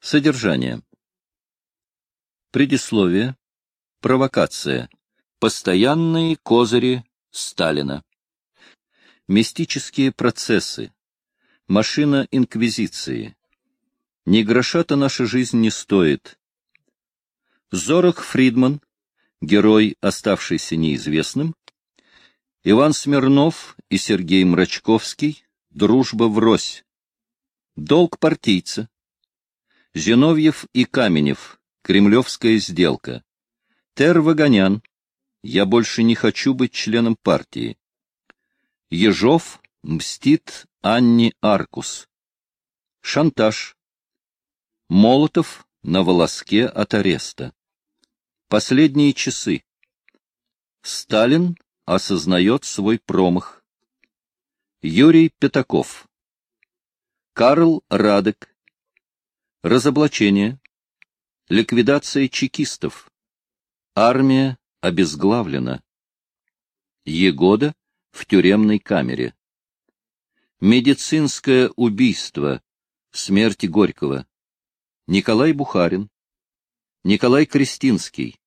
Содержание. Предисловие. Провокация. Постоянные козыри Сталина. Мистические процессы. Машина инквизиции. Ни гроша-то наша жизнь не стоит. Зорах Фридман, герой, оставшийся неизвестным. Иван Смирнов и Сергей Мрачковский. Дружба врозь. Долг партийца. Зиновьев и Каменев. Кремлевская сделка. Тер Вагонян. Я больше не хочу быть членом партии. Ежов мстит Анне Аркус. Шантаж. Молотов на волоске от ареста. Последние часы. Сталин осознает свой промах. Юрий Пятаков. Карл Радек. Разоблачение. Ликвидация чекистов. Армия обезглавлена. Егода в тюремной камере. Медицинское убийство. Смерти Горького. Николай Бухарин. Николай Крестинский.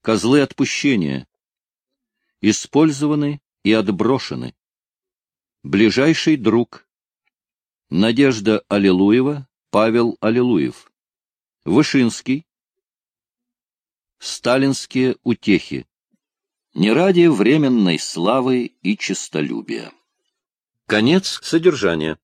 Козлы отпущения. Использованы и отброшены. Ближайший друг. Надежда Аллилуева, Павел Аллилуев. Вышинский. Сталинские утехи. Не ради временной славы и честолюбия. Конец содержания.